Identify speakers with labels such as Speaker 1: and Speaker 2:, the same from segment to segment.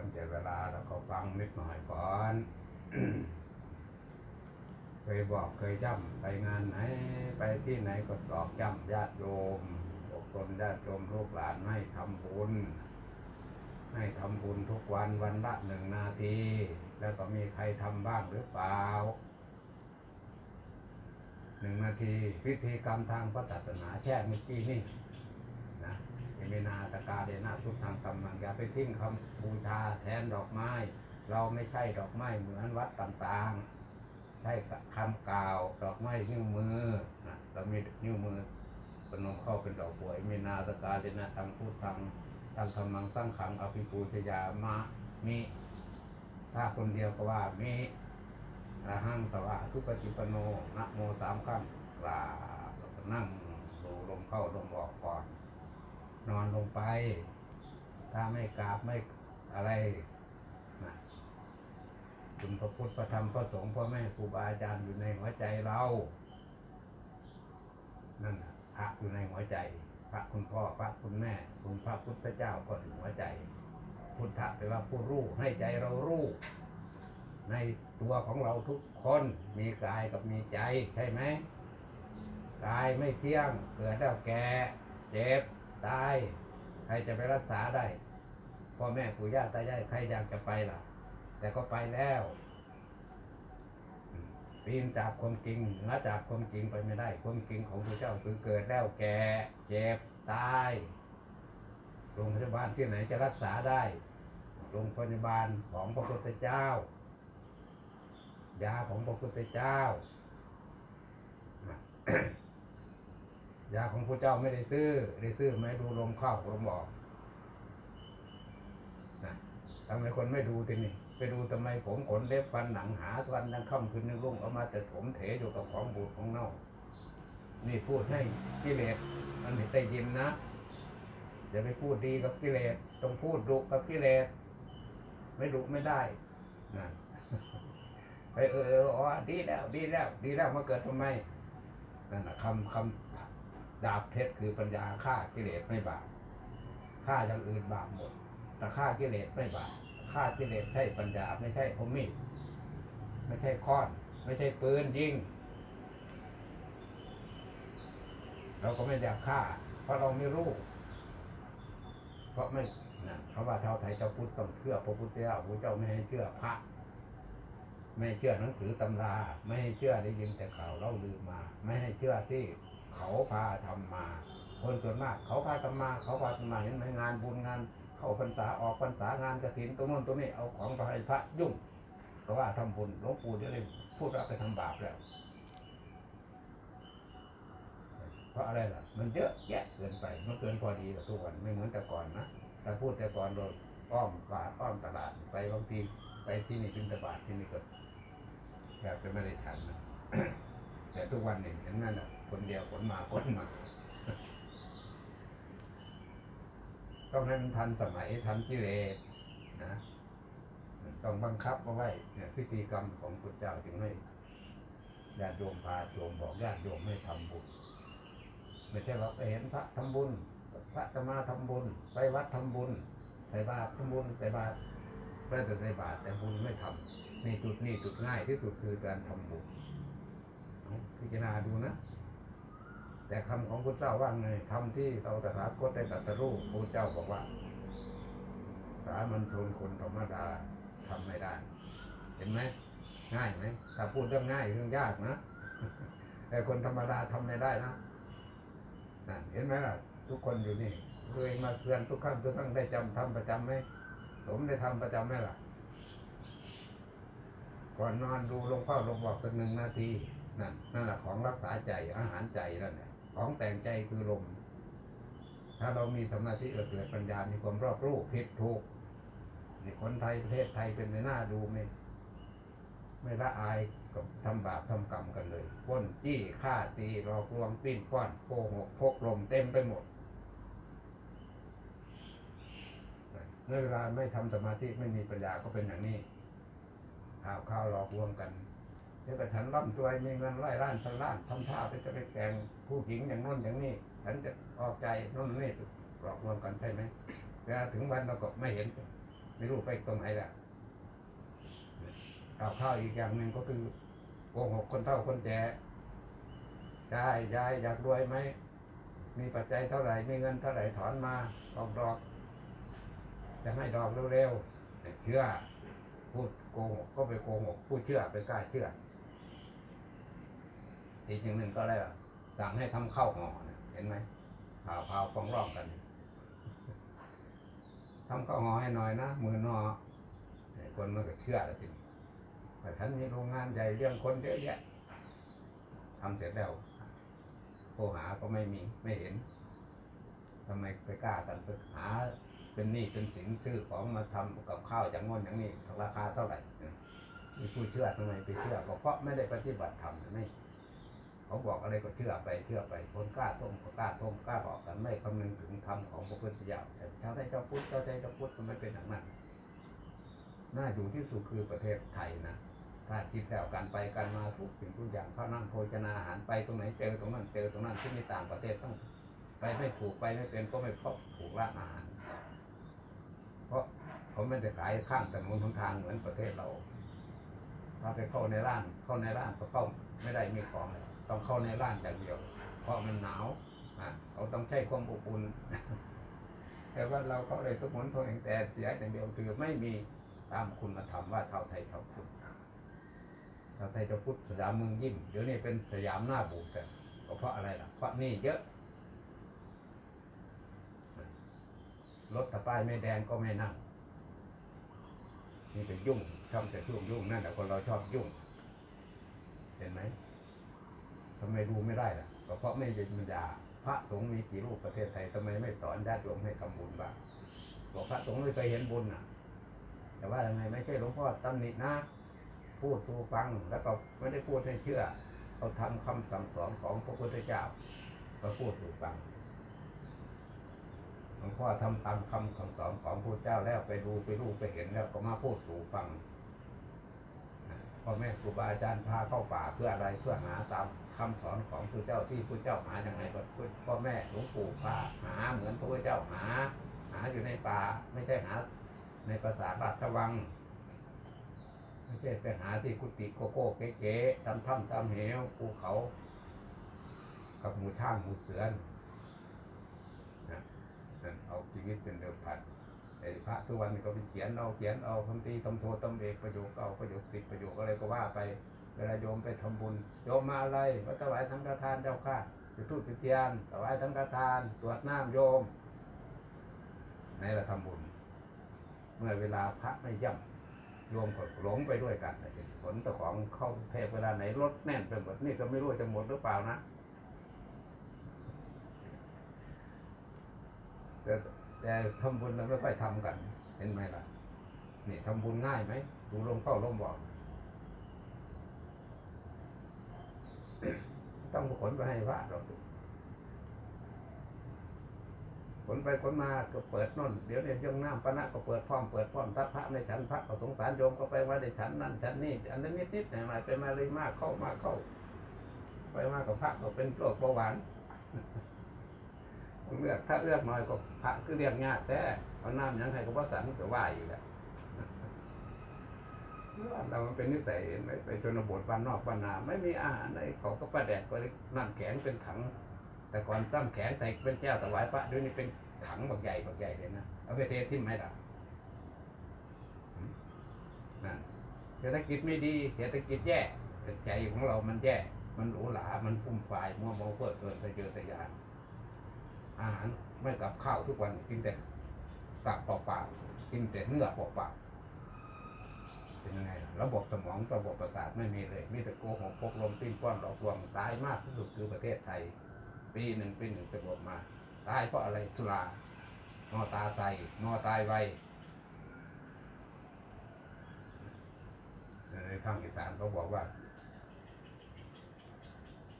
Speaker 1: ควรเสียเวลาเราก็ฟังนิดหน่อยก่อนเคยบอกเคยย้ำไปงานไหนไปที่ไหนก็ตอกย้ำญาติโยมบอกตนญาติโยมลูกหลานให้ทำบุญ ให้ทำบุญทุกวันวันละหนึ่งนาที แล้วก็มีใครทำบ้างหรือเปล่าหนึ่งนาทีพิธีกรรมทางพระศาสนาแช่เมื่อกี้นี่ เมนาตะกาเดนาทุกทางกำลังอย่าไปทิ้งคำบูชาแทนดอกไม้ เราไม่ใช่ดอกไม้เหมือนวัดต่างๆ ใช่คำกล่าวดอกไม้นิ้วมือนะเรามีนิ้วมือปนมเข้าเป็นดอกบัวเมนาตะกาเดนาทางพูดทางทางธรรมังสร้างขังอภิปูชยามะมิถ้าคนเดียวก็ว่ามิระหังสวะทุปฏิปโนนะโมสามคำกราบแล้วก็นั่งดูลมเข้าลมออกก่อน นอนลงไป ถ้าไม่กราบไม่อะไรนะคุณพระพุทธพระธรรมพระสงฆ์พ่อแม่ครูบาอาจารย์อยู่ในหัวใจเรา นั่นน่ะพระอยู่ในหัวใจ พระคุณพ่อพระคุณแม่ คุณพระพุทธเจ้าก็ถึงหัวใจ พุทธะแปลว่าผู้รู้ให้ใจเรารู้ในตัวของเราทุกคนมีกายกับมีใจใช่ไหมกายไม่เที่ยงเกิดแล้วแก่เจ็บ ตาย ใครจะไปรักษาได้พ่อแม่ปู่ย่าตายายใครอยากจะไปล่ะ แต่ก็ไปแล้วอืมปีนจากความจริงเหนือจากความจริงไปไม่ได้ ความจริงของพระเจ้าคือเกิดแล้วแก่เจ็บตายโรงพยาบาลที่ไหนจะรักษาได้โรงพยาบาลของพระพุทธเจ้ายาของพระพุทธเจ้า ยาของพระเจ้าไม่ได้ซื้อได้ซื้อไม่ดูลมเข้าลมออกนะทำไมคนไม่ดูทีนี่ไปดูทำไมผมขนเล็บฟันหนังหาวันยังค่ำคืนนึงรุ่งเอามาแต่ถมเถอยู่กับของบูดของเน่า นี่พูดให้กิเลสมันไม่ได้ยินนะอย่าไปพูดดีกับกิเลสต้องพูดดุกับกิเลสไม่ดุไม่ได้นะไปเออเอออ๋อดีแล้ว ดีแล้ว ดีแล้วมาเกิดทำไมนั่นแหะคำคำ ดาบเพชรคือปัญญาฆ่ากิเลสไม่บาปฆ่าอย่างอื่นบาปหมด แต่ฆ่ากิเลสไม่บาปฆ่ากิเลสใช่ปัญญาไม่ใช่อามีดไม่ใช่ค้อน ไม่ใช่ปืนยิงเราก็ไม่อยากฆ่า เพราะเราไม่รู้ เพราะไม่นะเขาว่าเท่าไทยเจ้าพุทธต้องเชื่อพระพุทธเจ้าพระเจ้าไม่ให้เชื่อพระ ไม่เชื่อหนังสือตำรา ไม่ให้เชื่อได้ยินแต่ข่าวเล่าลือมา ไม่ให้เชื่อที่ เขาพาทำมา คนส่วนมาก เขาพาทำมา เขาพาทำมาเห็นไหมงานบุญงาน เข้าพรรษาออกพรรษางานกระถินตรงนู้นตรงนี้เอาของไปให้พระยุ่งก็ว่าทำบุญหลวงปู่เดี๋ยวนี้พูดว่าไปทำบาปแล้ว เพราะอะไรล่ะ มันเยอะแยะเกินไปมันเกินพอดีกับทุกวันไม่เหมือนแต่ก่อนนะแต่พูดแต่ก่อนโดยอ้อมตลาดอ้อมตลาดไปบางทีไปที่นี่บินตบาทที่นี่ก็แบบจะไม่ได้ฉันนะ แต่ทุกวันหนี่เห็นนั่นน่ะ คนเดียวคนมาคนมา ต้องให้มันทันสมัยทันกิเลสนะต้องบังคับเอาไว้เนี่ยพิธีกรรมของพระเจ้าจึงให้ญาติโยมพาโยมบอกญาติโยมให้ทำบุญไม่ใช่ว่าไปเห็นพระทำบุญ พระจะมาทำบุญ ไปวัดทำบุญใส่บาตรทำบุญใส่บาตรไม่แต่ใส่บาตรแต่บุญไม่ทำนี่จุดนี่จุดง่ายที่สุดคือการทำบุญ พิจารณาดูนะ แต่คำของพระเจ้าว่าไงทำที่เราตถาคตได้ตรัสรู้พระเจ้าบอกว่า สามัญชนคนธรรมดาทำไม่ได้ เห็นไหมง่ายไหมถ้าพูดเรื่องง่ายเรื่องยากนะแต่คนธรรมดาทำไม่ได้นะนั่นเห็นไหมล่ะ ทุกคนอยู่นี่เคยมาเตือนทุกครั้งทุกครั้งได้จำทำประจำไหมผมได้ทำประจำไหมล่ะ ก่อนนอนดูลงเฝ้าลงบอกสักหนึ่งนาที นั่นนั่นแหละของรักษาใจอาหารใจนั่นแหละของแต่งใจคือลม ถ้าเรามีสมาธิเราเกิดปัญญา มีความรอบรู้ผิดถูกในคนไทยประเทศไทยเป็นในหน้าดูไหมไม่ละอายกับทำบาปทำกรรมกันเลยป้นจี้ฆ่าตีหลอกลวงปิ้นป้อนโกหกพกลมเต็มไปหมดเมื่อเวลาไม่ทำสมาธิไม่มีปัญญาก็เป็นอย่างนี้ข่าวข่าวหลอกลวงกัน เดี๋ยวก็ฉันร่ำรวยมีเงินร้อยล้านพันล้านทำท่าไปจะไปแกงผู้หญิงอย่างโน้นอย่างนี้ ฉันจะออกใจโน้นนี่หลอกลวงกันใช่ไหมเวลาถึงวันเราก็ไม่เห็น ไม่รู้ไปตรงไหนละข่าวข้าวอีกอย่างหนึ่งก็คือโกหกคนเฒ่าคนแก่ยายยายอยากรวยไหม มีปัจจัยเท่าไหร่ มีเงินเท่าไหร่ถอนมาออกดอก จะให้ดอกเร็วๆเชื่อพูดโกหกก็ไปโกหกพูดเชื่อไปกล้าเชื่อ อีกอย่างหนึ่งก็เลยสั่งให้ทำข้าวห่อเนี่ยเห็นไหมข่าวข่าวฟ้องร้องกันทำข้าวห่อให้หน่อยนะมือนอคนมันก็เชื่อแล้วทีนี้แต่ฉันมีโรงงานใหญ่เรื่องคนเยอะแยะทำเสร็จแล้วโทรหาก็ไม่มีไม่เห็นทำไมไปกล้ากันไปหาเป็นหนี้เป็นสินซื้อของมาทำกับข้าวอย่างงนอย่างนี้ราคาเท่าไหร่มีผู้เชื่อทำไมไปเชื่อก็เพราะไม่ได้ปฏิบัติธรรมไม่ เขาบอกอะไรก็เชื่อไปเชื่อไป คนกล้าต้มก็กล้าต้มกล้าบอกกันไม่คำนึงถึงธรรมของพระพุทธเจ้าแต่ชาวไทยเจ้าพุทธเจ้าไทยเจ้าพุทธมันไม่เป็นอย่างนั้นน่าอยู่ที่สุดคือประเทศไทยนะถ้าคิดแล้วกันไปกันมาทุกสิ่งทุกอย่างเข้านั่งโภชนาอาหารไปตรงไหนเจอตรงนั้นเจอตรงนั้นที่ในต่างประเทศต้องไปไม่ถูกไปไม่เป็นก็ไม่พบถูกร้านอาหาร เพราะเขาไม่ได้ขายข้างถนนทางทางเหมือนประเทศเรา ถ้าไปเข้าในร้านเข้าในร้านก็เข้าไม่ได้มีของเลย ต้องเข้าในร้านอย่างเดียว เพราะมันหนาวอะเขาต้องใช้ความอบอุ่นแต่ว่าเราเข้าเลยทุกหนทุกแห่งแต่เสียอย่างเดียวคือไม่มีตามคุณธรรมว่าชาวไทยชาวพุทธชาวไทยชาวพุทธสยามเมืองยิ้มเดี๋ยวนี้เป็นสยามหน้าบูดกันเพราะอะไรล่ะ เพราะนี่เยอะรถตะป้ายไม่แดงก็ไม่นั่งนี่เป็นยุ่งชอบแต่ช่วงยุ่งนั่นแหละคนเราชอบยุ่ง เห็นไหม ทำไมดูไม่ได้ล่ะก็เพราะไม่เป็นปัญญาพระสงฆ์มีกี่รูปประเทศไทยทำไมไม่สอนญาติโยมให้ทำบุญบ้างบอกพระสงฆ์ไม่เคยเห็นบุญน่ะ แต่ว่ายังไงไม่ใช่หลวงพ่อตำหนินะพูดตูฟังแล้วก็ไม่ได้พูดให้เชื่อเขาทำคำสั่งสอนของพระพุทธเจ้าก็พูดตูฟังหลวงพ่อทำตามคำคำสอนของพระเจ้าแล้วไปดูไปรู้ไปเห็นแล้วก็มาพูดสู่ฟัง พ่อแม่ครูบาอาจารย์พาเข้าป่าเพื่ออะไรเพื่อหาตามคำสอนของพระเจ้าที่พระเจ้าหาอย่างไรก็พ่อแม่หลวงปู่พาหาเหมือนพระเจ้าหา หาอยู่ในป่าไม่ใช่หา ในภาษาราชวังไม่ใช่ไปหาที่กุฏิโกโก้เก๋ๆตามถ้ำตามเหวภูเขา กับหมูช่างหมูเสือนนะเอาชีวิตเป็นเดิมพัน ไอ้พระทุกวันก็เป็นเขียนเอาเขียนเอาคำตีตำโทตำเอกประโยคเอาประโยคสิบประโยคอะไรก็ว่าไปเวลาโยมไปทำบุญโยมมาอะไรก็ถวายสังฆทานเจ้าค่ะจุดธูปจุดเทียนถวายสังฆทานตรวจน้ำโยมในเราทำบุญ เมื่อเวลาพระไม่ย่ำโยมก็หลงไปด้วยกันผลต่อของเข้าเทพเวลาไหนรถแน่นไปหมดนี่ก็ไม่รู้จะหมดหรือเปล่านะแต่ แต่ทำบุญเราไม่ค่อยทำกัน เห็นไหมล่ะนี่ทำบุญง่ายไหมดูลมเข้าลมบอกต้องขนไปให้พระเราดูขนไปขนมาก็เปิดน่นเดี๋ยวเนี่ยยังน้ำปะนะก็เปิดพร้อมเปิดพร้อมทักพระในฉันพระก็สงสารโยมก็ไปว่าในฉันนั่นฉันนี่อันนี้นิดนิดหน่อยหน่อยไปมาเลยมากเข้ามากเข้า ไปมากกับพระก็เป็นโรคเบาหวาน เลือกถ้าเลือกน้อยก็พระคือเรียกยากแต่เอาน้ำยังไงก็ว่าสันก็ว่าอยู่แหละเรามันเป็นนิสัยไหมไปชนบทบ้านนอกบ้านนาไม่มีอาหารเลยเขาก็ประแดกก็เลยน้ำแข็งเป็นถัง แต่ก่อนตั้มแข็งใส่เป็นแก้วถวายพระด้วยนี่เป็นถังบักใหญ่บักใหญ่เลยนะเอาไปเททิ้งไหมล่ะนั่นเศรษฐกิจไม่ดีเศรษฐกิจแย่ใจของเรามันแย่ มันหรูหรา มันฟุ่มฟายมัวเมาเพื่อเกินไปเจอแต่ยาน อาหารไม่กับข้าวทุกวันกินแต่กับเปล่าๆกินแต่เนื้อเปล่าๆเป็นยังไงล่ะระบบสมองระบบประสาทไม่มีเลยมีแต่โกหกพกลมปิ้นป้อนหลอกลวงตายมากที่สุดคือประเทศไทย ปีหนึ่งปีหนึ่งจะบอกมาตายเพราะอะไรสุรานอตาใสนอตายไวในทางอีสานเขาบอกว่า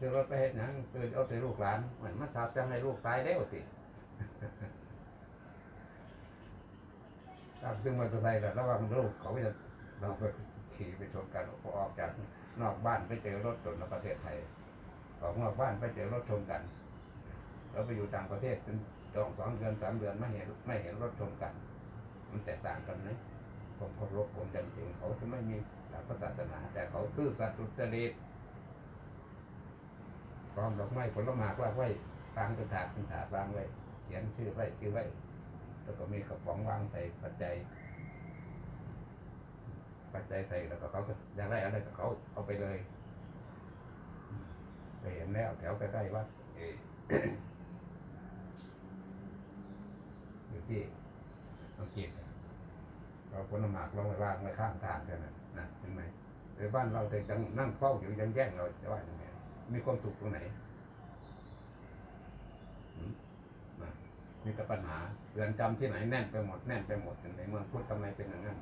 Speaker 1: คือรถไปเห็นหนังตื่นเอาแต่ลูกหลานเหมือนมาสาบจะให้ลูกตายแล้วสิครับซึ่งมันจะได้แล้วระวังลูกเขาจะเราไปขี่ไปชนกันออกจากนอกบ้านไปเจอรถชนในประเทศไทยออกนอกบ้านไปเจอรถชนกันเราไปอยู่ต่างประเทศเป็นสองสองเดือนสามเดือนไม่เห็นไม่เห็นรถชนกัน มันแตกต่างกันนะผมเคารพผมจำจริงเขาจะไม่มีหลักพระศาสนา แต่เขาซื่อสัตย์สุจริต พร้อมดอกไม้ผลไม้ว่าไว้วางเป็นถาดเป็นถาดวางไว้เขียนชื่อไว้ชื่อไว้แล้วก็มีกระป๋องวางใส่ปัจจัย ปัจจัยใส่แล้วก็เขาก็อยากได้อะไรก็เขาเอาไปเลยไปเห็นแล้วแถวใกล้ๆวัดเอ่ออยู่ที่อังกฤษเราผลหมากลงไปวางไว้ข้างทางกันนะนะเห็นไหมหรือบ้านเราแต่ยังนั่งเฝ้าอยู่ยังแย่งเราจะว่าอยังไง มีความสุขตรงไหนมีแต่ปัญหาเรือนจำที่ไหนแน่นไปหมดแน่นไปหมดในเมืองพุทธทำไมเป็นอย่างนั้น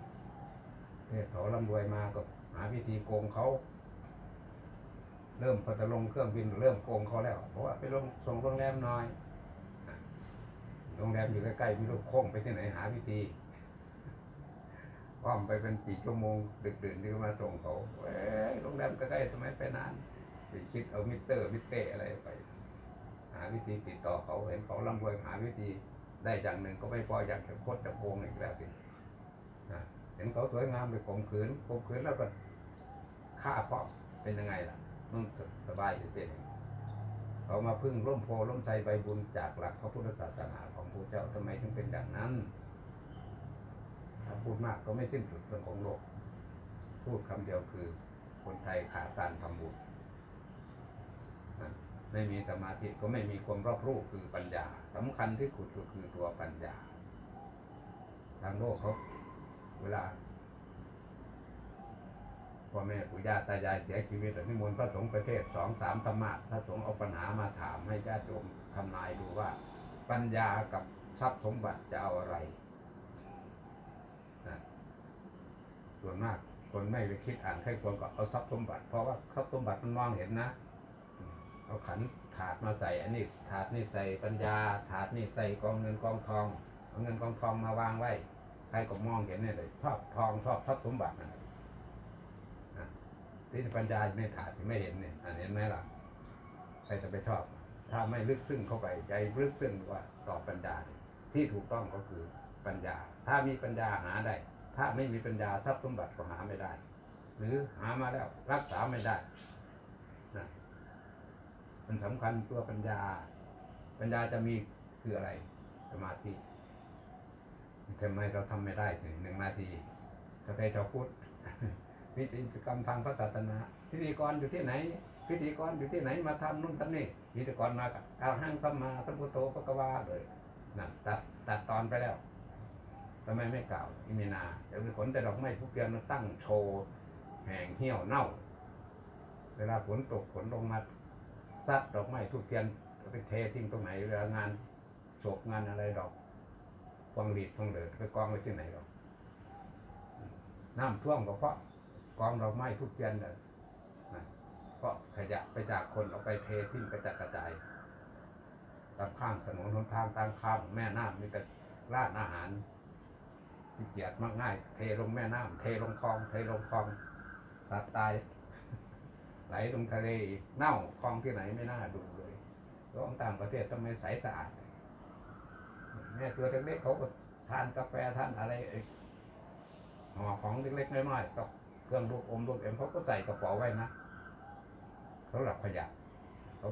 Speaker 1: เทศเขาร่ำรวยมาก็หาวิธีโกงเขา เริ่มพอจะลงเครื่องบินเริ่มโกงเขาแล้วเพราะว่าไปลงส่งโรงแรมน้อยโรงแรมอยู่ใกล้ๆมีลูกโค้งไปที่ไหนหาวิธีอ้อมไปเป็นกี่ชั่วโมงดึกดื่นที่มาส่งเขาเอ้โรงแรมใกล้ๆทำไมไปนาน ไปคิดเอามิเตอร์มิเตอร์อะไรไป หาวิธีติดต่อเขาเห็นเขาร่ำรวยหาวิธีได้อย่างหนึ่งก็ไม่พออยากจะโคตรจะโกงอีกแล้วสิเห็นเขาสวยงามไปข่มขืนข่มขืนแล้วก็ฆ่าพราะเป็นยังไงล่ะนุ่นสบายอยู่เต็มเขามาพึ่งร่มโพร่มไทรใบบุญจากหลักพระพุทธศาสนาของพระเจ้าทำไมถึงเป็นอย่างนั้นถ้าพูดมากก็ไม่สิ้นสุดเรื่องของโลก พูดคำเดียวคือคนไทยขาดการทำบุญ ไม่มีสมาธิก็ไม่มีความรอบรู้คือปัญญาสำคัญที่สุดก็คือตัวปัญญา ทางโลกเขาเวลาพ่อแม่ปู่ย่าตายายเสียชีวิตนิมนต์พระสงฆ์ประเทศสองสามธรรมะพระสงฆ์เอาปัญหามาถามให้ญาติโยมทำนายดูว่า ปัญญากับทรัพย์สมบัติจะเอาอะไรนะส่วนมากคนไม่ไปคิดอ่านใครควรก็เอาทรัพย์สมบัติ เพราะว่าทรัพย์สมบัติมันมองเห็นนะ เอาขันถาดมาใส่อันนี้ถาดนี่ใส่ปัญญา ถาดนี่ใส่กองเงินกองทองเอาเงินกองทองมาวางไว้ใครก็มองเห็นเนี่ยเลยชอบทองชอบทรัพย์สมบัตินะที่ปัญญาในถาดไม่เห็นเนี่ยอันเห็นไหมล่ะใครจะไปชอบ ถ้าไม่ลึกซึ้งเข้าไปใจลึกซึ้งว่าต่อปัญญาที่ถูกต้องก็คือปัญญา ถ้ามีปัญญาหาได้ ถ้าไม่มีปัญญาทรัพย์สมบัติก็หาไม่ได้ หรือหามาแล้วรักษาไม่ได้ มันสำคัญตัวปัญญา ปัญญาจะมีคืออะไร สมาธิทำไมเราทำไม่ได้ถึงหนึ่งนาทีถ้าใครจะพูดพิธีกรรมทางพระศาสนาพิธีกรอยู่ที่ไหน พิธีกรอยู่ที่ไหนมาทำนู่นทำนี่พิธีกรมากับอาหังสัมมาสัมพุทโธพระกวาเลยนั่นตัดตัดตอนไปแล้วทำไมไม่กล่าวอิมินาเดี๋ยวมีขนแต่ดอกไม้ทุกเดือนมาตั้งโชว์แห่งเหี่ยวเน่า เวลาฝนตกฝนลงมา ซัดดอกไม้ทุกเทียนไปเททิ้งตรงไหนเวลางานโศกงานอะไรดอกกวางหลีดกวางเหลือไปกองไว้ที่ไหนหรอกน้ำท่วมก็เพราะกองดอกไม้ทุกเทียนเลยนะเพราะขยะไปจากคนเอาไปเททิ้งกระจัดกระจายตามข้างถนนหนทางตามข้างแม่น้ำมีแต่ร้านอาหารที่เกียดมากง่าย เทลงแม่น้ำเทลงคลอง เทลงคลองสัตว์ตาย ไหลลงทะเลเน่าคลองที่ไหนไม่น่าดูเลยร้องต่างประเทศทำไมใสสะอาดแม่ตัวเล็กๆเขาก็ทานกาแฟทานอะไรไอ้ห่อของเล็กๆน้อยๆก็เครื่องลูกอมลูกเอ็มเขาก็ใส่กระเป๋าไว้นะสำหรับขยะเขา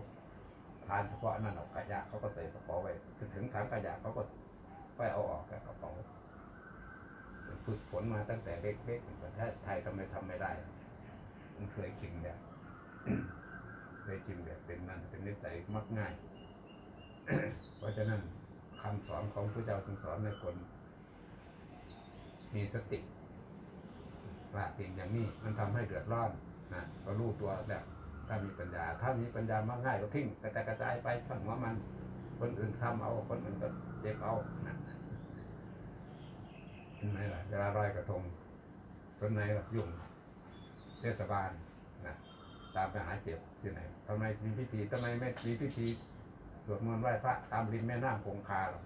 Speaker 1: ทานเฉพาะนั่นเอาขยะเขาก็ใส่กระเป๋าไว้ถึงถังขยะเขาก็ไปเอาออกจากกระเป๋าฝึกฝนมาตั้งแต่เล็กๆประเทศไทยทำไมทำไม่ได้ มันเคยชินแบบ เคยชินแบบเป็นนั่นเป็นนิสัยมักง่าย เพราะฉะนั้นคำสอนของพระเจ้าจึงสอนให้คน มีสติว่าสิ่งอย่างนี้มันทำให้เดือดร้อนนะก็รู้ตัวแบบถ้ามีปัญญา ถ้ามีปัญญามากง่ายก็ทิ้งกระจายกระจายไปช่างว่ามัน คนอื่นทำเอาคนอื่นก็เจ็บเอานะเห็นไหมล่ะเวลาลอยกระทงคนไหนล่ะยุ่งเทศบาล ตามไปหาเจ็บที่ไหนทำไมมีพิธีทำไมไม่มีพิธีสวดมนต์ไหว้พระตามริมแม่น้ำคงคาหรอ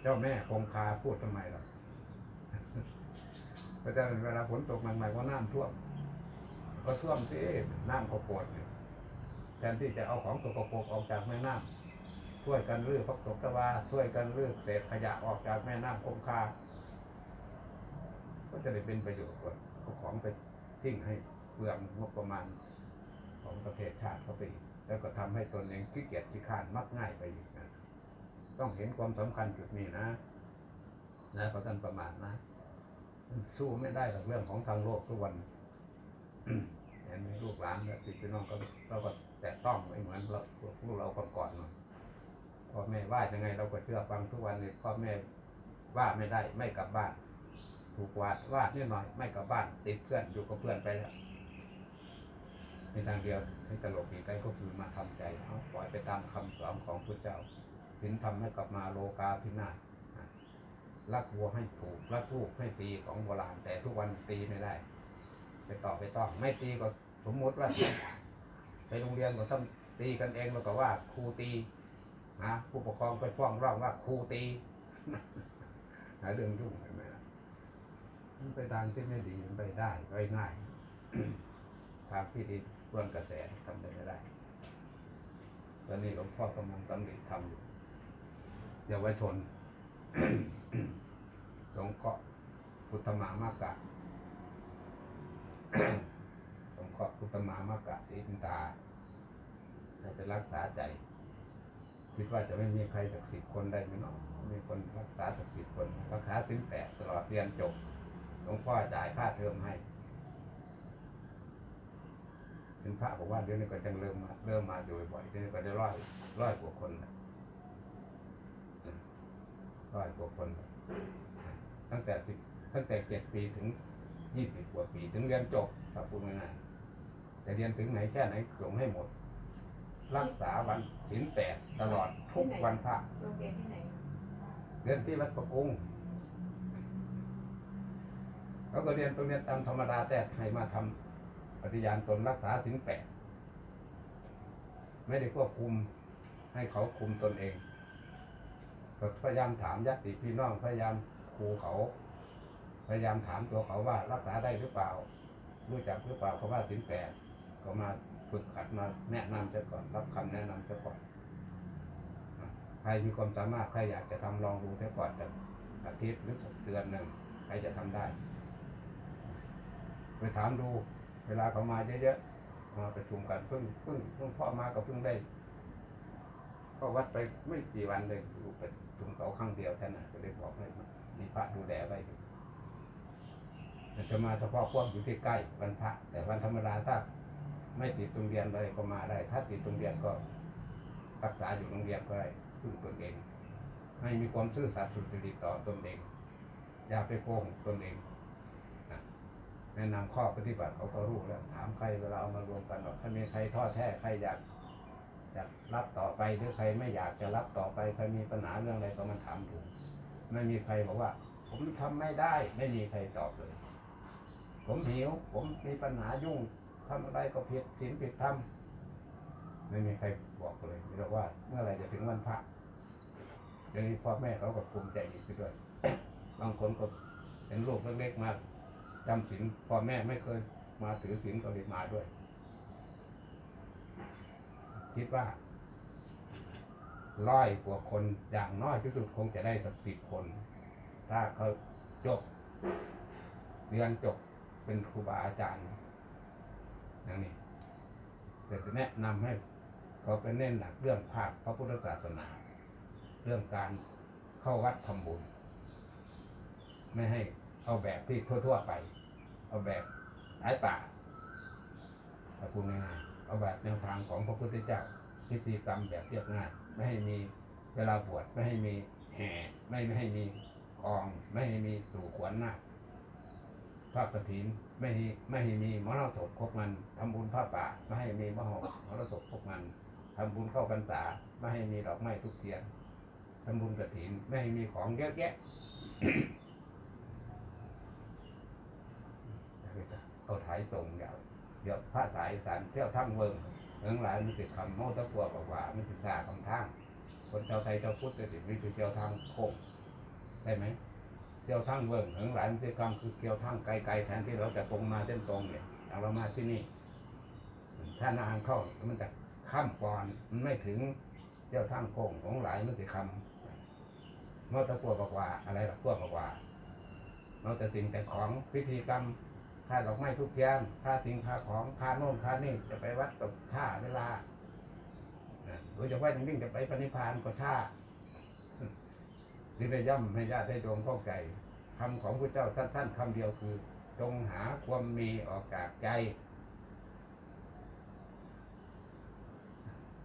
Speaker 1: เจ้าแม่คงคาพูดทำไมล่ะเพราะฉะนั้นเวลาฝนตกใหม่ๆว่าน้ำท่วมก็ท่วมสิน้ำก็ปวดแทนที่จะเอาของสกปรกออกจากแม่น้ำช่วยกันรื้อพระตกตะวาช่วยกันรื้อเศษขยะออกจากแม่น้ำคงคาก็จะได้เป็นประโยชน์กว่าเอาของไปทิ้งให้ เปลืองงบประมาณของประเทศชาติเขาไปอีแล้วก็ทำให้ตนเองขี้เกียจขี้ข้านมักง่ายไปอีกนะต้องเห็นความสำคัญจุดนี้นะนะประกันประมาทนะ สู้ไม่ได้กับเรื่องของทางโลกทุกวันเห็นลูกหลานเนี่ยติดพี่น้องก็เราก็แตะต้องไม่เหมือนเราพวกลูกเราก่อนๆหน่อยพ่อแม่ว่ายังไงเราก็เชื่อฟังทุกวันนี้พ่อแม่ว่าไม่ได้ไม่กลับบ้าน ถูกวาดวาดนิดหน่อยไม่กลับบ้าน ติดเพื่อนอยู่กับเพื่อนไปแล้ว ในทางเดียวให้ตลกอีได้ก็คือมาทำใจเอาปล่อยไปตามคำสอนของพระเจ้าสินทำให้กลับมาโลกาพินาศรักวัวให้ถูกรักลูกให้ตีของโบราณ แต่ทุกวันตีไม่ได้ ไปต่อไปต้องไม่ตีก็สมมติว่า ไปโรงเรียนก็ต้องตีกันเองแล้วก็ว่าครูตีนะผู้ปกครองไปฟ้องร้องว่าครูตีหาเรื่องยุ่งเห็นไหมล่ะมันไปทางที่ไม่ดีมันไปได้ไปง่ายทางที่ดี เพื่อนกระแสทำได้ไม่ได้ ตอนนี้หลวงพ่อกำลังตำหนิทำอยู่เยาวชนหลวงพ่อพุทธมามากะหลวงพ่อพุทธมามากะศรีปินตาให้ไปรักษาใจ คิดว่าจะไม่มีใครสักสิบคนได้ไหมเนาะมีคนรักษาสักสิบคนรักษาถึงแปดตลอดเรียนจบหลวงพ่อจ่ายค่าเทอมให้ ถึงพระบอกว่าเดี๋ยวนี้ก็จะเริ่มมาเริ่มมาอยู่บ่อยๆเดี๋ยวนี้ก็ได้ร้อยร้อยกว่าคนแล้วร้อยกว่าคนแล้วตั้งแต่สิบตั้งแต่เจ็ดปีถึงยี่สิบกว่าปีถึงเรียนจบถ้าพูดง่ายๆแต่เรียนถึงไหนแค่ไหนส่งให้หมด รักษาวันศีลแปดตลอดทุกวันพระ
Speaker 2: โรงเรียนที่ไหน
Speaker 1: เรียนที่วัดประกุงเขาก็เรียนตรงเรียนตามธรรมดาแต่ให้มาทำ ปฏิญาณตนรักษาศีลแปดไม่ได้ควบคุมให้เขาคุมตนเองก็พยายามถามญาติพี่น้องพยายามครูเขา พยายามถามตัวเขาว่ารักษาได้หรือเปล่า รู้จักหรือเปล่าเขาว่าศีลแปดก็มาฝึกขัดมาแนะนำเสียก่อน รับคำแนะนำเสียก่อนใครมีความสามารถใครอยากจะทำลองดูเสียก่อนจะอาทิตย์หรือเดือนหนึ่งใครจะทำได้ ไปถามดู เวลาเขามาเยอะๆมาประชุมกันเพิ่งเพิ่งเพิ่งพ่อมาก็เพิ่งได้ก็วัดไปไม่กี่วันเลยดูประชุมเขาครั้งเดียวแค่นั้นก็เลยบอกให้มีพระดูแลไว้จะมาเฉพาะพวกอยู่ที่ใกล้วันพระแต่วันธรรมดาถ้าไม่ติดโรงเรียนเลยก็มาได้ ถ้าติดโรงเรียนก็รักษาอยู่โรงเรียนก็ได้พึ่งตนเอง ให้มีความซื่อสัตย์สุจริตต่อตนเอง อย่าไปโกงตนเอง แนะนำข้อปฏิบัติเขาก็รู้แล้ว ถามใครเวลาเอามารวมกันว่าถ้ามีใครทอดแท้ใครอยากอยากรับต่อไปหรือใครไม่อยากจะรับต่อไปใครมีปัญหาเรื่องอะไรก็มันถามดูไม่มีใครบอกว่า ผมทำไม่ได้ไม่มีใครตอบเลย ผมหิว ผมมีปัญหายุ่งทำอะไรก็ผิดศีลผิดธรรมไม่มีใครบอกเลยเรียกว่าเมื่อไหรจะถึงวันพระเดี๋ยวนี้พ่อแม่เขาก็ภูมิใจอีกไปด้วย บางคนก็เห็นลูกเล็กๆมา จำศีลพ่อแม่ไม่เคยมาถือศีลก็เลยมาด้วย คิดว่าร้อยกว่าคนอย่างน้อยที่สุดคงจะได้สักสิบคน ถ้าเขาจบเรียนจบเป็นครูบาอาจารย์อย่างนี้แต่จะแนะนำให้เขาไปเน้นหนักเรื่องภาคพระพุทธศาสนา เรื่องการเข้าวัดทำบุญ ไม่ให้ เอาแบบที่ทั่ว ๆ ไป เอาแบบสายป่าถ้าพูดง่ายๆเอาแบบแนวทางของพระพุทธเจ้าพิธีกรรมแบบเรียบง่าย ไม่ให้มีเวลาบวชไม่ให้มีแห่ไม่ไม่ให้มีกอง ไม่ให้มีสู่ขวัญหน้าคพระกฐินไม่ให้ไม่ให้มีมรสพพกมันทำบุญผ้าป่าไม่ให้มีมหมรสพพกมันทำบุญเข้าพรรษาไม่ให้มีดอกไม้ทุกเทียนทำบุญกฐินไม่ให้มีของเยอะแยะ เอาถ่ายตรงเดี๋ยวเดี๋ยวพระสายสารเที่ยวทั้งเมืองเมืองหลายมันติดคำโม้ตะกัวบอกว่ามันติดสาคำทางคนเจ้าไทยเจ้าพุทธจะติดวิธีเที่ยวทางโค้งได้ไหมเที่ยวทางเมืองเมืองหลายมันติดคำคือเที่ยวทางไกลๆแทนที่เราจะตรงมาเส้นตรงเนี่ยเรามาที่นี่ ถ้านานเข้ามันจะข้ามก่อนมันไม่ถึงเเจ้าทางโค้งของหลายมันสิคำเมื่อตะกัวบอกว่าอะไรตะกัวบอกว่าเราแต่สิ่งแต่ของพิธีกรรม ค่าดอกไม้ทุกเทียนค่าสิ่งค่าของค่าโน่นค่านี่จะไปวัดกับค่าเวลาโดยเฉพาะอย่างยิ่งจะไปปณิพานก็ค่าที่ได้ย่ำให้ญาติได้ดวงเข้าใจคำของพระเจ้าสั้นๆคำเดียวคือ จงหาความมีออกจากใจ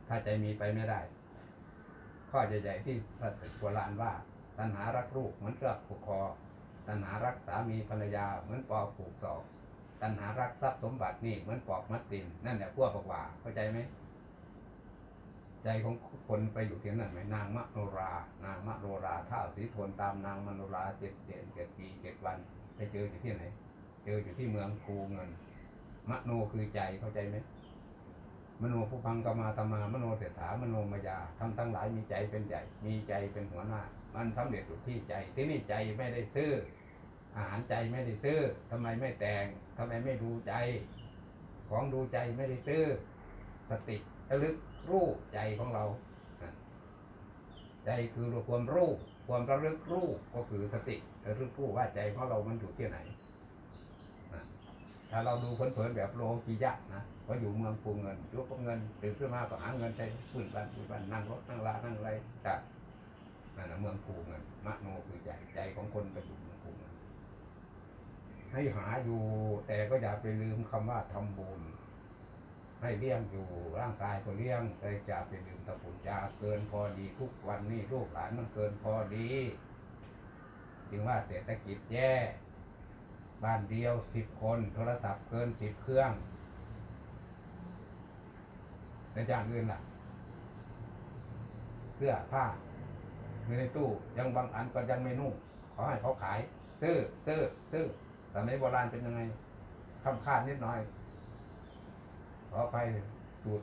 Speaker 1: ถ้าใจมีไปไม่ได้ ข้อใหญ่ๆที่พระโบราณว่าตัณหารักลูกเหมือนเสือผูกคอ ตัณหารักสามีภรรยาเหมือนปอกผูกศอกตัณหารักทรัพย์สมบัตินี่เหมือนปอกมัดตินนั่นแหละพวกบอกว่าเข้าใจไหมใจของคนไปอยู่ที่นั่นไหมนางมโนรา นางมโนราท่าสีทนตามนางมโนราเจ็ดเดือนเจ็ดปีเจ็ดวันไปเจออยู่ที่ไหน เจออยู่ที่เมืองคูเงิน มโนคือใจเข้าใจไหมมโนผู้พังกมาตมามโนเสถามโนมายาทำทั้งหลายมีใจเป็นใหญ่ มีใจเป็นหัวหน้า มันสำเร็จอยู่ที่ใจที่นี่ใจไม่ได้ซื้อ อาหารใจไม่ได้ซื้อทำไมไม่แต่งทำไมไม่ดูใจ ของดูใจไม่ได้ซื้อ สติระลึกรู้ใจของเรา ใจคือความรู้ความระลึกรู้ก็คือสติระลึกรู้ว่าใจของเรามันอยู่ที่ไหนถ้าเราดูเผินๆแบบโลกิยะนะก็อยู่เมืองปูเงินยกเงินตื่นขึ้นมาก็หาเงินใช้พื้นบ้านพื้นบ้านนั่งรถนั่งลานั่งอะไรจัดนั่นนะเมืองปูเงินมะโนคือใจใจของคนไปอยู่ ให้หาอยู่ แต่ก็อย่าไปลืมคำว่าทำบุญ ให้เลี้ยงอยู่ร่างกายก็เลี้ยง แต่อย่าไปลืมตะปุญญาเกินพอดีทุกวันนี้ลูกหลานมันเกินพอดี จึงว่าเศรษฐกิจแย่ บ้านเดียวสิบคนโทรศัพท์เกินสิบเครื่องแต่อย่างอื่นล่ะเสื้อผ้าอยู่ในตู้ยังบางอันก็ยังไม่นุ่งขอให้เขาขาย ซื้อซื้อซื้อ ต่ในโบราณเป็นยังไงคำคาดนิดหน่อยขอไปตูด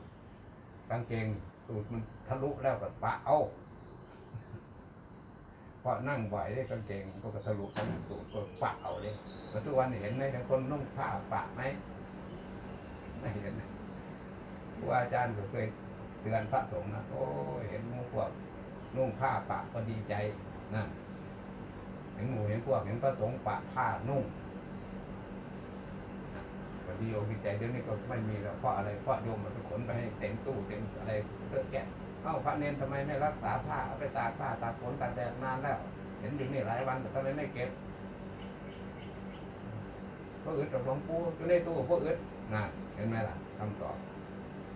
Speaker 1: กางเกงตูดมันทะลุแล้วก็ปะเอาเพราะนั่งบ่อยได้กางเกงมันก็ทะลุไปตูดก็ปะเอาเลยปัจจุบันเห็นไหมบางคนนุ่งผ้าปะไหมไม่เห็นครูอาจารย์ก็เคยเตือนพระสงฆ์นะโอ้เห็นหมูพวกนุ่งผ้าปะก็ดีใจนั่นเห็นหมูเห็นพวกเห็นพระสงฆ์ปะผ้านุ่ง พอดีโยมดีใจเดี๋ยวนี้ก็ไม่มีแล้วเพราะอะไรเพราะโยมมันไปขนไปให้เต็มตู้เต็มอะไรเยอะแยะเอ้าพระเนนทำไมไม่รักษาผ้าเอาไปตากผ้าตากฝนตากแดดนานแล้ว เห็นอยู่นี่หลายวันแต่ทำไมไม่เก็บพวกอึดกับหลวงปู่อยู่ในตู้พวกอึดน่ะเห็นไหมล่ะคำตอบ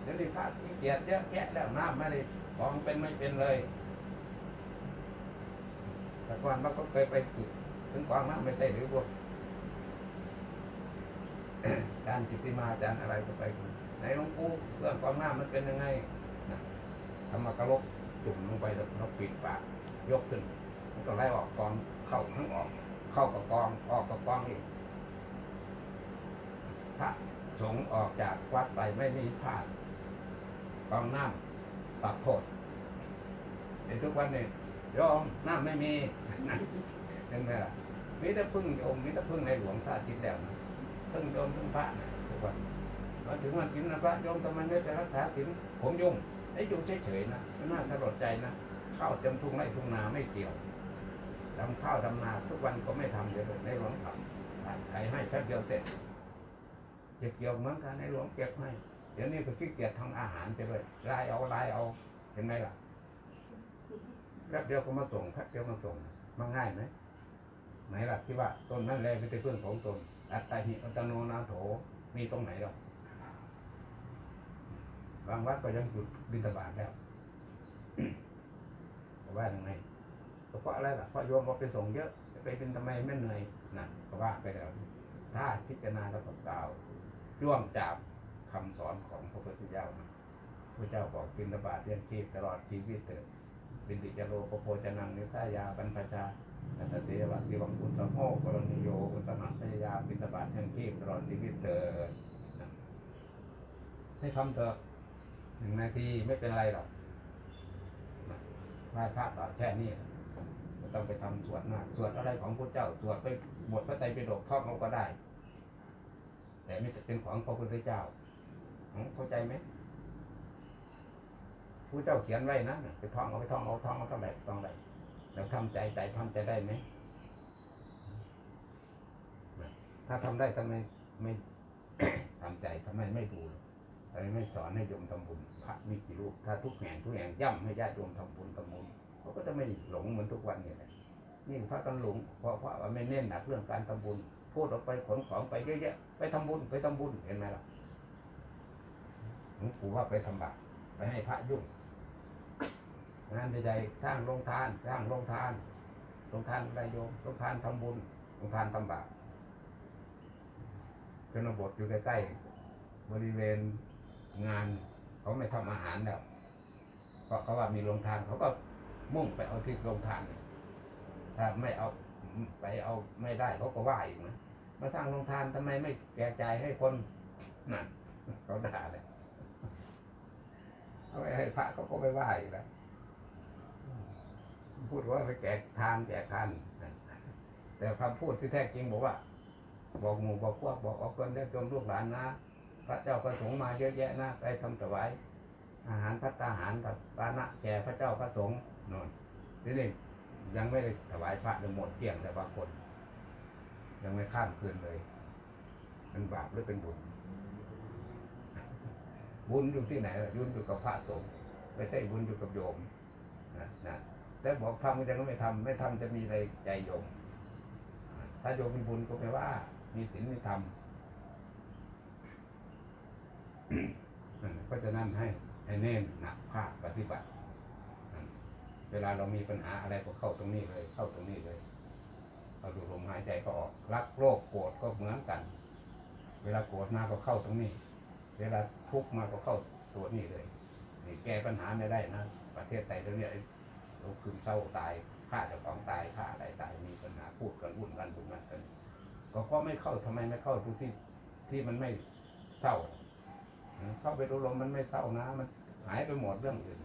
Speaker 1: เดี๋ยวนี้พระขี้เกียจเยอะแยะแล้วน้ำไม่ได้ของเป็นไม่เป็นเลยแต่ก่อนมันก็เคยไปฝึกถึงกองน้ำไม่ใช่หรือพวก การจิตติมาจารย์อะไรก็ไปไหนหลวงปู่เรื่องกรองน้ำมันเป็นยังไงนะทำมากระลกจุ่มลงไปแล้วเราปิดปากยกขึ้นมันก็ไล่ออกกองเข้าทั้งออก เข้ากับกองออกกับกองอีกพระสงฆ์ออกจากวัดไปไม่มีพลาดกองน้ำปรับโทษในทุกวันนี้โยมน้ำไม่มีเห็นไหมล่ะมีแต่พึ่งโยมมีแต่พึ่งในหลวงสาธิตแล้วนะ พึ่งโยมพึ่งพระนะทุกวันมาถึงวันกินนะพระโยมทำไมไม่ไปรักษาศีลผมยุ่งไอ้ยุ่งเฉยๆนะไม่น่าสลดใจนะข้าวเต็มทุ่งไร่ทุ่งนาไม่เกี่ยวทำข้าวทำนาทุกวันก็ไม่ทำเดี๋ยวในหลวงทำใครให้แป๊บเดียวเสร็จเก็บเกี่ยวเหมือนกันในหลวงเก็บให้เดี๋ยวนี้ก็ขี้เกียจทำอาหารไปเลยลายเอาลายเอาเห็นไหมล่ะแป๊บเดียวก็มาส่งแป๊บเดียวมาส่งมันง่ายไหมไหนล่ะที่ว่าต้นนั่นแหละเป็นเพื่อนของตน อัตตาหิอัตโนนาโถมีตรงไหนหรอกบางวัดก็ยังหยุดบิณฑบาตแล้วแต่ว่ายังไงก็เพราะอะไรล่ะเพราะโยมเอาไปส่งเยอะจะไปเป็นทำไมไม่เหนื่อยนะก็ว่าไปแล้ว ถ้าพิจารณาแล้วก็กล่าวจ้วงจับคำสอนของพระพุทธเจ้านะพระเจ้าบอกบิณฑบาตเลี้ยงชีพตลอดชีวิตเถิดบินติจโลปโพจนังนิสายาบรรพชา อัตเสวะติวังคุตโมกรณิโยอุตมะพยายามปิณฑบาตแห่งชีพตลอดชีวิตเถิดให้ทำเถอะหนึ่งนาทีไม่เป็นไรหรอกไหว้พระต่อแค่นี้ไม่ต้องไปทำสวดมากสวดอะไรของพระเจ้าสวดไปบทพระไตรปิฎกท่องเอาก็ได้ แต่ไม่เป็นของพระพุทธเจ้าเข้าใจไหมผู้เจ้าเขียนไว้นะไปท่องเอาไปท่องเอาท่องเอาเท่าไหร่ท่องไหร่ เราทำใจใจทำใจได้ไหม ถ้าทำได้ทำไมไม่ทำใจทำไมไม่ดูทำไมไม่สอนให้โยมทำบุญพระมีกี่รูปถ้าทุกแห่งทุกแห่งย่ำให้ญาติโยมทำบุญทำบุญเขาก็จะไม่หลงเหมือนทุกวันเนี่ยแหละนี่พระกันหลงเพราะพระว่าไม่เน้นหนักเรื่องการทำบุญพูดออกไปขนของไปเยอะแยะไปทำบุญไปทำบุญเห็นไหมล่ะหลวงปู่ว่าไปทำบาปไปให้พระยุ่ง งานใหญ่ๆสร้างโรงทาน สร้างโรงทานโรงทานอะไรโยมโรงทานทำบุญโรงทานทำบาปชนบทอยู่ใกล้ๆบริเวณงานเขาไม่ทำอาหารแล้วเพราะเขาว่ามีโรงทานเขาก็มุ่งไปเอาที่โรงทานถ้าไม่เอาไปเอาไม่ได้เขาก็ว่าอีกนะมาสร้างโรงทานทำไมไม่แจกจ่ายให้คนนั่นเขาด่าเลยเอาไปให้พระเขาก็ไปว่าอีกแล้ว พูดว่าไปแจกทานแจกทานแต่คำพูดที่แท้จริงบอกว่า บอกหมู่บอกพวกบอกเอาคนได้จมลูกหลานนะ พระเจ้าประสงค์มาเยอะแยะนะไปทำถวายอาหารพัตตาหารกับปานะแก่พระเจ้าพระสงฆ์นนนี่นี่ยังไม่ได้ถวายพระเลยหมดเกลี้ยงแต่บางคน ยังไม่ข้ามคืนเลยเป็นบาปหรือเป็นบุญ บุญอยู่ที่ไหนล่ะบุญอยู่กับพระสงฆ์ไม่ใช่บุญอยู่กับโยมนะนะ แต่บอกทำก็จะไม่ทำไม่ทำจะมีอะไรใจโยม ถ้าโยมมีบุญก็แปลว่า มีศีลมีธรรมเพราะฉะนั้นให้ให้เน้นหนักภาคปฏิบัติ เวลาเรามีปัญหาอะไรก็เข้าตรงนี้เลย เข้าตรงนี้เลยเราดูลมหายใจก็ออก รักโรคโกรธก็เหมือนกัน เวลาโกรธมาก็เข้าตรงนี้ เวลาทุกข์มาก็เข้าตัวนี้เลยนี่แก้ปัญหาไม่ได้นะ ประเทศไทยเดี๋ยวนี้ไอ้ โรคซึมเศร้าตายฆ่าเจ้าของตายฆ่าอะไรตายมีปัญหาพูดกันวุ่นกันวุ่นกันกัน ก็เพราะไม่เข้าทำไมไม่เข้าทุกที่ที่มันไม่เศร้า เข้าไปดูลมมันไม่เศร้านะ มันหายไปหมดเรื่องอื่น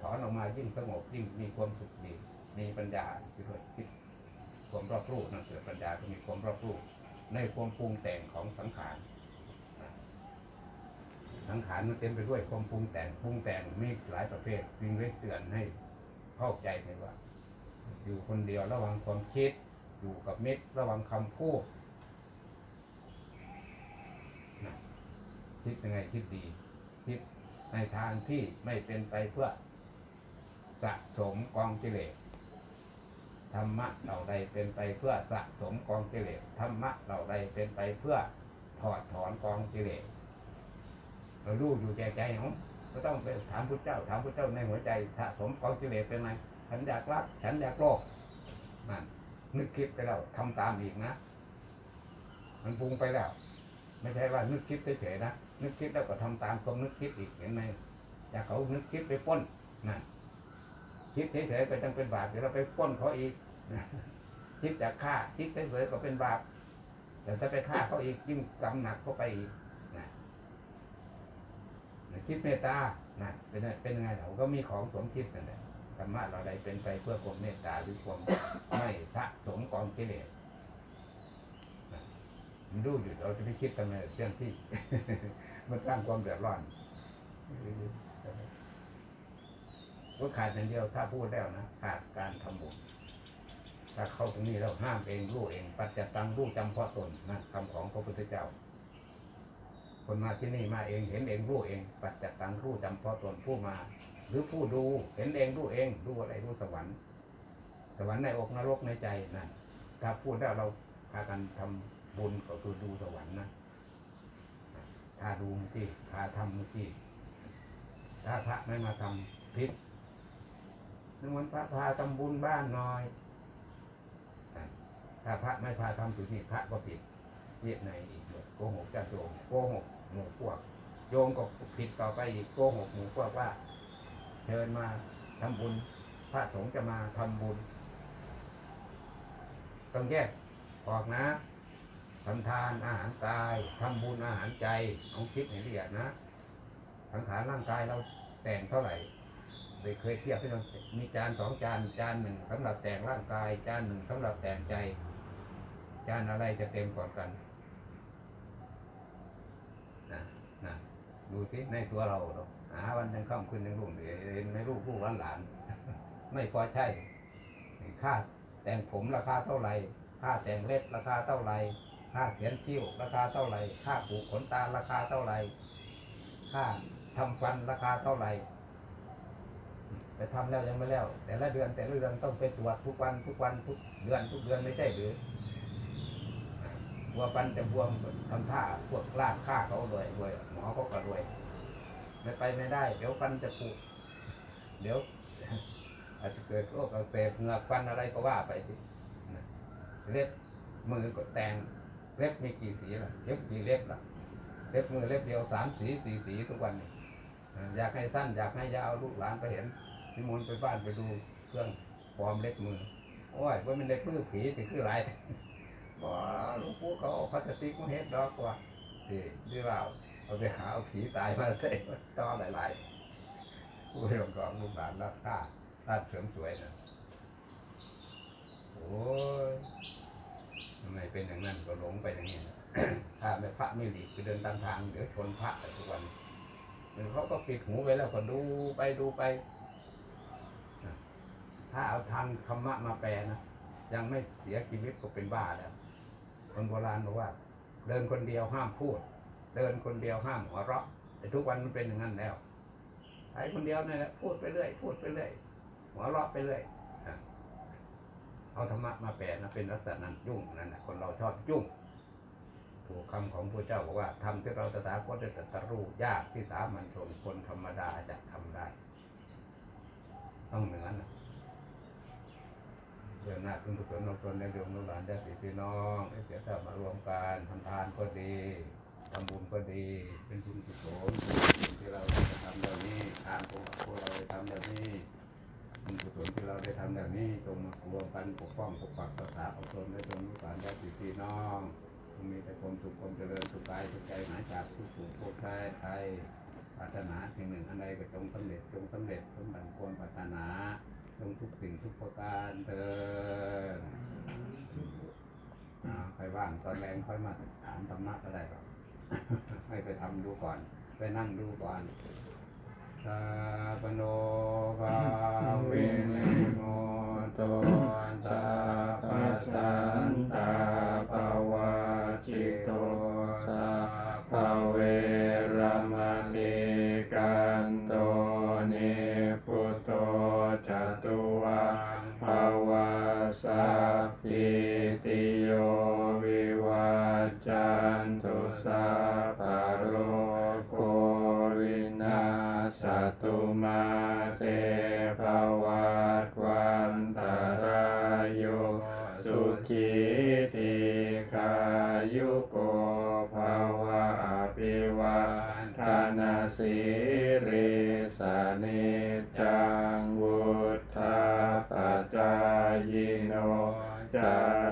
Speaker 1: ถอนออกมายิ่งสงบยิ่งมีความสุขดี มีปัญญาอยู่ด้วยคิดความรอบรู้นั่นเกิดปัญญาก็มีความรอบรู้ในความปรุงแต่งของสังขารสังขารมันเต็มไปด้วยความปรุงแต่งปรุงแต่งมีหลายประเภทจึงได้เตือนให้ เข้าใจในว่า อยู่คนเดียวระวังความคิด อยู่กับเมิตระวังคำพูดคิดยังไงคิดดี คิดในทางที่ไม่เป็นไปเพื่อสะสมกองกิเลสธรรมะเหล่าใดเป็นไปเพื่อสะสมกองกิเลสธรรมะเหล่าใดเป็นไปเพื่อถอดถอนกองกิเลสเรารู้อยู่แก่ใจของ ก็ต้องไปถามพระเจ้า ถามพระเจ้าในหัวใจสะสมกองกิเลสเป็นไงฉันอยากรัก ฉันอยากโลภนั่นนึกคิดไปแล้วทำตามอีกนะ มันปรุงไปแล้ว ไม่ใช่ว่านึกคิดเฉยๆนะนึกคิดแล้วก็ทำตามความนึกคิดอีกเห็นไหมอยากเขานึกคิดไปป้นนั่นคิดเฉยๆก็จังเป็นบาปเดี๋ยวเราไปป้นเขาอีกคิดจะฆ่าคิดเฉยๆก็เป็นบาปแต่ถ้าไปฆ่าเขาอีกยิ่งกำหนักเข้าไปอีก คิดเมตตานะเป็นเป็นยังไงเราก็มีของสมคิดนั่นแหละธรรมะเราใดเป็นไปเพื่อความเมตตาหรือความไม่สะสมกองกิเลสมันรู้อยู่เราจะไปคิดทำไมเรื่องที่ มันสร้างความเดือดร้อนก็ขาดอย่างเดียวถ้าพูดแล้วนะขาดการทำบุญถ้าเข้าตรงนี้แล้วห้ามเองรู้เอง ปัจจตังรู้จำเพาะตนนะคำของพระพุทธเจ้า คนมาที่นี่มาเองเห็นเองรู้เอง ปัจจตังรู้จำเพาะตนผู้มา หรือผู้ดูเห็นเองรู้เองรู้อะไรรู้สวรรค์ สวรรค์ในอกนรกในใจนั่นถ้าพูดแล้วเราพากันทำบุญก็คือดูสวรรค์นะถ้าดูเมื่อกี้ถ้าทำเมื่อกี้ถ้าพระไม่มาทำผิดนึกวันพระพาทำบุญบ้านน่อยถ้าพระไม่พาทำสุนี่พระก็ผิดเรียกในอีกโกหกเจ้าโยมโกหก หมู่พวก โยมก็ผิดต่อไปอีกโกหกหมู่พวกว่าเชิญมาทำบุญ พระสงฆ์จะมาทำบุญต้องแยกออกนะทำทานอาหารกายทำบุญอาหารใจเอาคิดให้ละเอียดนะสังขารร่างกายเราแต่งเท่าไหร่เลยเคยเทียบให้เรามีจานสองจานจานหนึ่งสำหรับแต่งร่างกาย จานหนึ่งสำหรับแต่งใจ จานอะไรจะเต็มกว่ากัน นะดูสิในตัวเราเหาวันยังค่ำคืนยังรุ่งเดือนในลูกลูกหลานหลาน ไม่พอใช่ค่าแต่งผมราคาเท่าไหร่ค่าแต่งเล็บราคาเท่าไหร่ค่าเขียนคิ้วราคาเท่าไหร่ค่าปลูกขนตาราคาเท่าไหร่ค่าทำฟันราคาเท่าไหร่ไปทำแล้วยังไม่แล้ว แต่ละเดือนแต่ละเดือนต้องไปตรวจทุกวันทุกวันทุกเดือนทุกเดือนไม่ใช่หรือ วัวฟันจะบวมทำท่าพวกลาดค่าเขาด้วยด้วยหมอเขาก็ด้วยไม่ไปไม่ได้ เดี๋ยวฟันจะผุเดี๋ยวอาจจะเกิดโรคอักเสบเหงือกฟันอะไรก็ว่าไปสิเล็บมือก็แต่งเล็บมีกี่สีล่ะเล็บกี่เล็บล่ะเล็บมือเล็บเดียวสามสีสี่สีทุกวันนี่อยากให้สั้นอยากให้ยาวลูกหลานไปเห็นนิมนต์ไปบ้านไปดูเครื่องปลอมเล็บมือ โอ้ยว่ามันเล็บมือผีติคือหลายบ่หลวงปู่เขาเอาพลาสติกมาเฮ็ดดอกกว่าที่ที่เราเอาไปหาเอาผีตายมาใส่ต่อหลายๆผู้ยงของลูกหลานรักค่าร้านเสริมสวยนะโอ้ยทำไมเป็นอย่างนั้นก็หลงไปอย่างนี้นะถ้าไม่พระไม่หลีกไปเดินตามทางเดี๋ยวชนพระแต่ทุกวันหรือเขาก็ปิดหูไว้แล้วก็ดูไปดูไป ถ้าเอาทางธรรมะมาแปลนะยังไม่เสียชีวิตก็เป็นบ้าแล้ว คนโบราณบอกว่า เดินคนเดียวห้ามพูด เดินคนเดียวห้ามหัวเราะแต่ทุกวันมันเป็นอย่างนั้นแล้วไอ้คนเดียวนี่นแหละพูดไปเรื่อยพูดไปเรื่อยหัวเราะไปเรื่อยเอาธรรมะมาแปลนะเป็นลักษณะนั้นยุ่งนั่นนะคนเราชอบยุ่ง ถูกคำของพระเจ้าบอกว่าทำที่เราตถาคตได้ตรัสรู้ยากที่สามัญชนคนธรรมดาจะทำได้ ต้องเหนือนะ เรื่องหน้าคุณกุศลของตนในดวงลูกหลานญาติพี่น้องได้เสียสละมารวมกันทำทานก็ดีทำบุญก็ดี เป็นบุญกุศลที่เราได้ทำเหล่านี้ทานของพวกเราได้ทำเหล่านี้บุญกุศลที่เราได้ทำเหล่านี้จงมารวมกันปกป้องปกปักรักษาของตนและจงลูกหลานญาติพี่น้องมีแต่ความสุขความเจริญสุขกายสุขใจหายจากทุกข์โศกโรคภัยไทยปรารถนาสิ่งหนึ่งอันใดก็จงสำเร็จจงสำเร็จสมดังควรปรารถนา จงทุกสิ่งทุกประการเถิดอ่าใครว่างตอนแรงค่อยมาถามธรรมะก็ได้ครอกให้ไปทำดูก่อน ไปนั่งดูก่อนสาปโนกาเวเนโมโตาปัสสันตา จันตุสัพพโรโควินาสตุมาเตภวัตวันตรายโยสุขีติขายุโกภวะอภิวัฒนาสิริสเนจังวุฒาปจายโนจั